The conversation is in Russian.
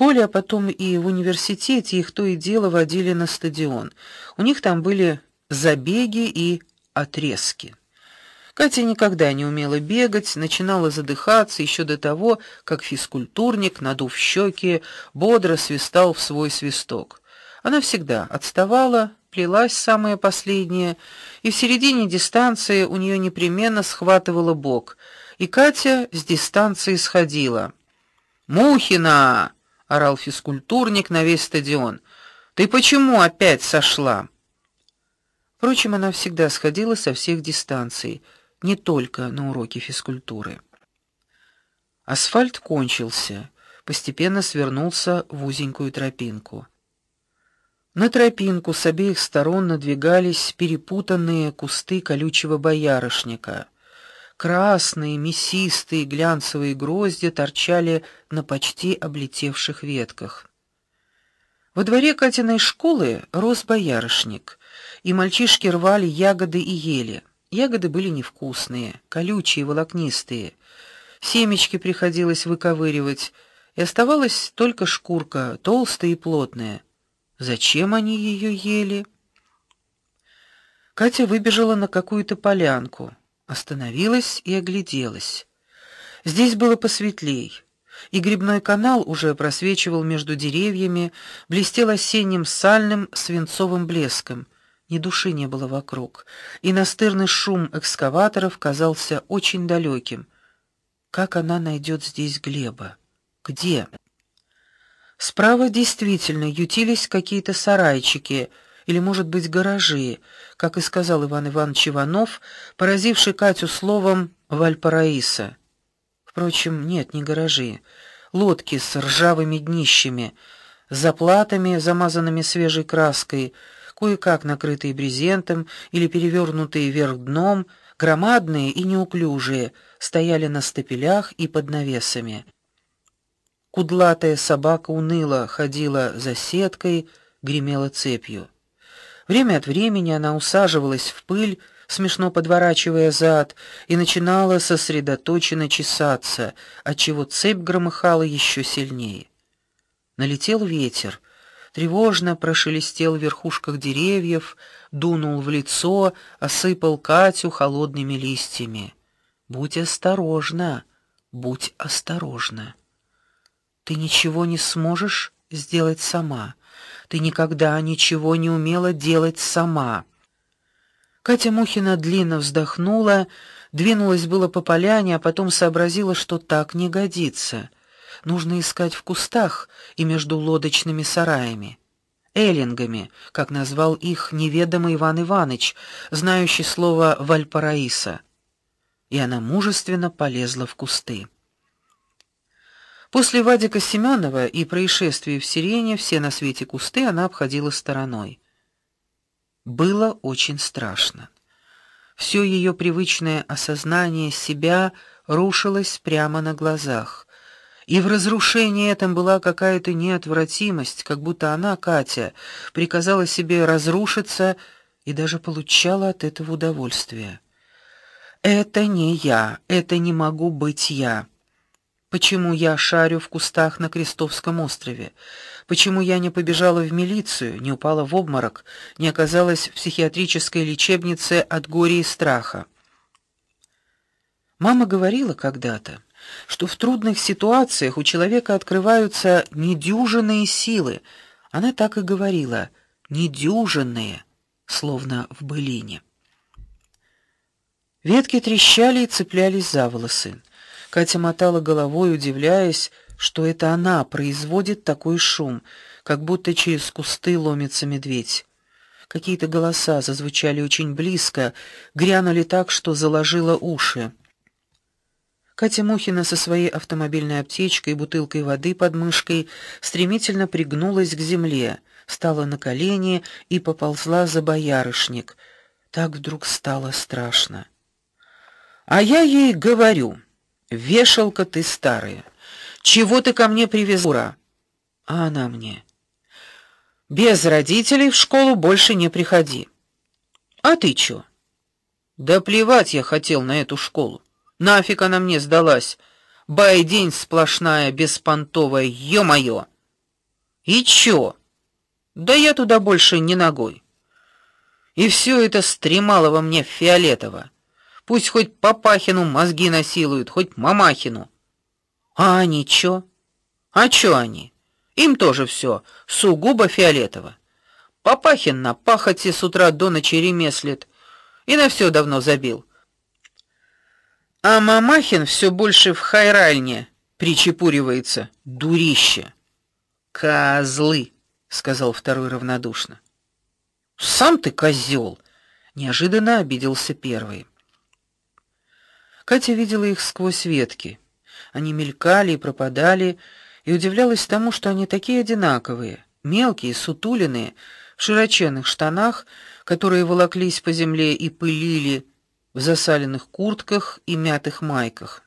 школе, а потом и в университете их то и дело водили на стадион. У них там были забеги и отрезки. Катя никогда не умела бегать, начинала задыхаться еще до того, как физкультурник, надув щеки, бодро свистал в свой свисток. Она всегда отставала, плелась самая последняя, и в середине дистанции у нее непременно схватывало бок, и Катя с дистанции сходила. "Мухина!" Орал физкультурник на весь стадион. "Ты почему опять сошла?" Впрочем, она всегда сходила со всех дистанций не только на уроки физкультуры. Асфальт кончился, постепенно свернулся в узенькую тропинку. На тропинку с обеих сторон надвигались перепутанные кусты колючего боярышника. Красные, мясистые глянцевые грозди торчали на почти облетевших ветках. Во дворе Катиной школы рос боярышник, и мальчишки рвали ягоды и ели. Ягоды были невкусные, колючие, волокнистые. Семечки приходилось выковыривать, и оставалась только шкурка, толстая и плотная. Зачем они ее ели? Катя выбежала на какую-то полянку, остановилась и огляделась. Здесь было посветлей, и грибной канал уже просвечивал между деревьями, блестел осенним сальным свинцовым блеском ни души не было вокруг, и настырный шум экскаваторов казался очень далеким. Как она найдет здесь Глеба? Где? Справа действительно ютились какие-то сарайчики или, может быть, гаражи, как и сказал Иван Иванович Иванов, поразивший Катю словом Вальпараиса. Впрочем, нет, не гаражи, лодки с ржавыми днищами, заплатами, замазанными свежей краской, кое-как накрытые брезентом или перевернутые вверх дном, громадные и неуклюжие, стояли на стапелях и под навесами. Кудлатая собака уныло ходила за сеткой, гремела цепью. Время от времени она усаживалась в пыль, смешно подворачивая зад, и начинала сосредоточенно чесаться, отчего цепь громыхала еще сильнее. Налетел ветер, тревожно прошелестел в верхушках деревьев, дунул в лицо, осыпал Катю холодными листьями. Будь осторожна, будь осторожна. Ты ничего не сможешь сделать сама. Ты никогда ничего не умела делать сама. Катя Мухина длинно вздохнула, двинулась было по поляне, а потом сообразила, что так не годится нужно искать в кустах и между лодочными сараями. Эллингами, как назвал их неведомый Иван Иванович, знающий слово Вальпараиса. И она мужественно полезла в кусты. После Вадика Семенова и происшествия в Сирене все на свете кусты она обходила стороной. Было очень страшно. Все ее привычное осознание себя рушилось прямо на глазах. И в разрушении этом была какая-то неотвратимость, как будто она, Катя, приказала себе разрушиться и даже получала от этого удовольствие. Это не я, это не могу быть я. Почему я шарю в кустах на Крестовском острове? Почему я не побежала в милицию, не упала в обморок, не оказалась в психиатрической лечебнице от горя и страха? Мама говорила когда-то, что в трудных ситуациях у человека открываются недюжинные силы. Она так и говорила: недюжинные, словно в былине. Ветки трещали и цеплялись за волосы. Катя мотала головой, удивляясь, что это она производит такой шум, как будто через кусты ломится медведь. Какие-то голоса зазвучали очень близко, грянули так, что заложило уши. Катя Мухина со своей автомобильной аптечкой и бутылкой воды под мышкой стремительно пригнулась к земле, встала на колени и поползла за боярышник. Так вдруг стало страшно. А я ей говорю: "Вешалка ты старая. Чего ты ко мне привезла?" А она мне: "Без родителей в школу больше не приходи". А ты что? Да плевать я хотел на эту школу. Нафиг она мне сдалась? Байдень сплошная, беспонтовая, ё-моё! И чё? Да я туда больше не ногой. И все это стремало мне фиолетово. Пусть хоть Папахину мозги насилуют, хоть Мамахину. А они чё? А чё они? Им тоже все сугубо фиолетово. Папахин на пахоте с утра до ночи ремеслит и на все давно забил. А Мамахин все больше в хайральне причепуривается, дурище. Козлы, сказал второй равнодушно. Сам ты козел, неожиданно обиделся первый. Катя видела их сквозь ветки. Они мелькали и пропадали, и удивлялась тому, что они такие одинаковые, мелкие, сутуленные, в широченных штанах, которые волоклись по земле и пылили, в засаленных куртках и мятых майках.